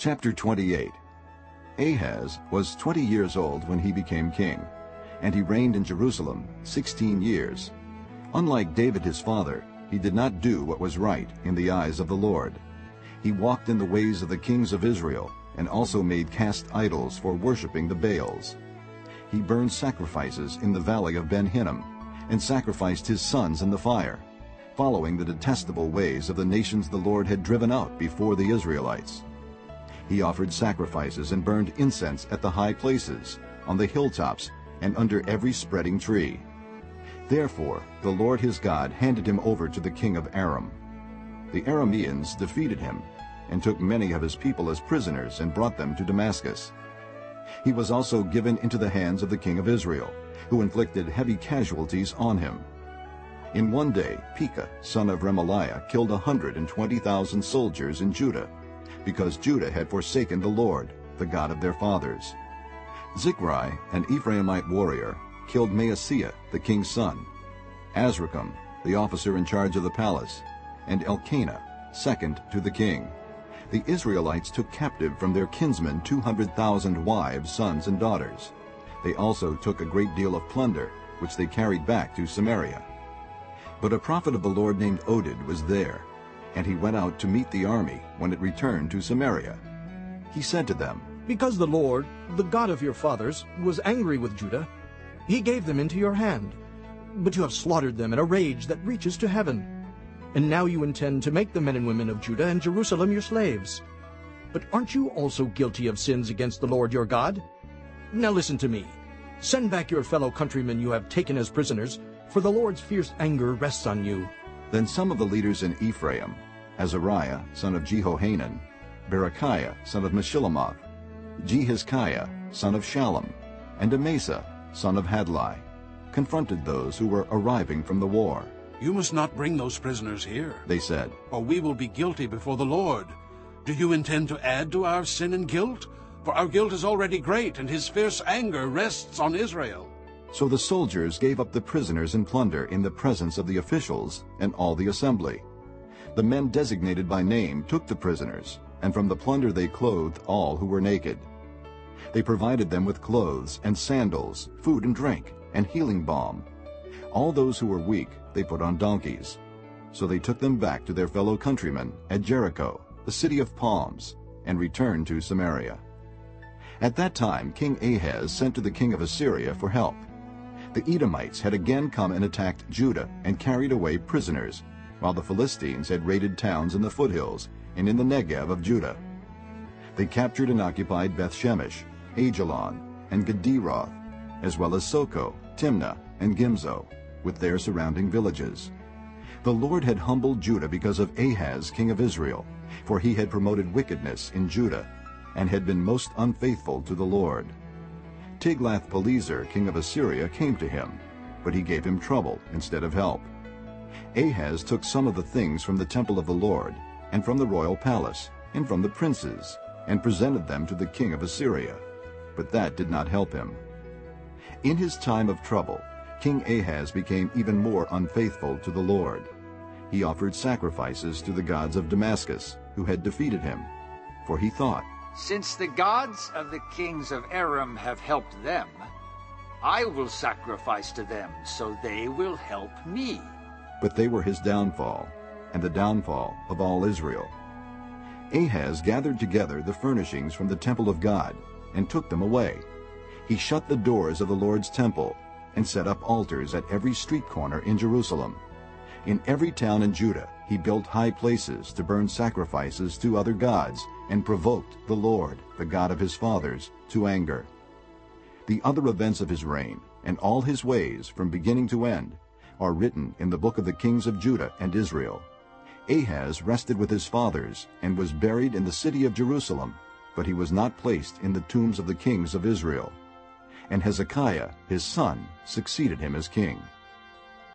Chapter 28 Ahaz was 20 years old when he became king, and he reigned in Jerusalem 16 years. Unlike David his father, he did not do what was right in the eyes of the Lord. He walked in the ways of the kings of Israel, and also made cast idols for worshipping the Baals. He burned sacrifices in the valley of Ben-Hinnom, and sacrificed his sons in the fire, following the detestable ways of the nations the Lord had driven out before the Israelites. He offered sacrifices and burned incense at the high places, on the hilltops, and under every spreading tree. Therefore the Lord his God handed him over to the king of Aram. The Arameans defeated him, and took many of his people as prisoners and brought them to Damascus. He was also given into the hands of the king of Israel, who inflicted heavy casualties on him. In one day Pekah, son of Remaliah, killed hundred and twenty thousand soldiers in Judah, because Judah had forsaken the Lord, the God of their fathers. Zichri, an Ephraimite warrior, killed Maaseiah, the king's son, Azrikam, the officer in charge of the palace, and Elkanah, second to the king. The Israelites took captive from their kinsmen 200,000 wives, sons, and daughters. They also took a great deal of plunder, which they carried back to Samaria. But a prophet of the Lord named Oded was there, and he went out to meet the army when it returned to Samaria. He said to them, Because the Lord, the God of your fathers, was angry with Judah, he gave them into your hand. But you have slaughtered them in a rage that reaches to heaven. And now you intend to make the men and women of Judah and Jerusalem your slaves. But aren't you also guilty of sins against the Lord your God? Now listen to me. Send back your fellow countrymen you have taken as prisoners, for the Lord's fierce anger rests on you. Then some of the leaders in Ephraim, Azariah, son of Jehohanan, Berechiah, son of Meshillemoth, Jehizkiah, son of Shallum, and Amasa, son of Hadlai, confronted those who were arriving from the war. You must not bring those prisoners here, They said, or we will be guilty before the Lord. Do you intend to add to our sin and guilt? For our guilt is already great, and his fierce anger rests on Israel. So the soldiers gave up the prisoners and plunder in the presence of the officials and all the assembly. The men designated by name took the prisoners, and from the plunder they clothed all who were naked. They provided them with clothes and sandals, food and drink, and healing balm. All those who were weak they put on donkeys. So they took them back to their fellow countrymen at Jericho, the city of palms, and returned to Samaria. At that time King Ahaz sent to the king of Assyria for help. The Edomites had again come and attacked Judah and carried away prisoners, while the Philistines had raided towns in the foothills and in the Negev of Judah. They captured and occupied Bethshemesh, Aijalon, and Gederoth, as well as Soco, Timnah, and Gimzo, with their surrounding villages. The Lord had humbled Judah because of Ahaz king of Israel, for he had promoted wickedness in Judah, and had been most unfaithful to the Lord. Tiglath-Pileser king of Assyria came to him, but he gave him trouble instead of help. Ahaz took some of the things from the temple of the Lord, and from the royal palace, and from the princes, and presented them to the king of Assyria. But that did not help him. In his time of trouble, King Ahaz became even more unfaithful to the Lord. He offered sacrifices to the gods of Damascus, who had defeated him. For he thought, Since the gods of the kings of Aram have helped them, I will sacrifice to them, so they will help me. but they were his downfall, and the downfall of all Israel. Ahaz gathered together the furnishings from the temple of God, and took them away. He shut the doors of the Lord's temple, and set up altars at every street corner in Jerusalem. In every town in Judah he built high places to burn sacrifices to other gods, and provoked the Lord, the God of his fathers, to anger. The other events of his reign, and all his ways from beginning to end, are written in the book of the kings of Judah and Israel. Ahaz rested with his fathers, and was buried in the city of Jerusalem, but he was not placed in the tombs of the kings of Israel. And Hezekiah his son succeeded him as king.